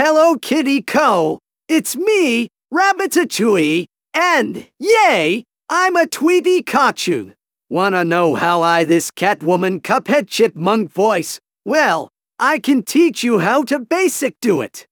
Hello, Kitty Co. It's me, Rabbitouille, and yay, I'm a Tweety Kachu. Wanna know how I this Catwoman Cuphead Chipmunk voice? Well, I can teach you how to basic do it.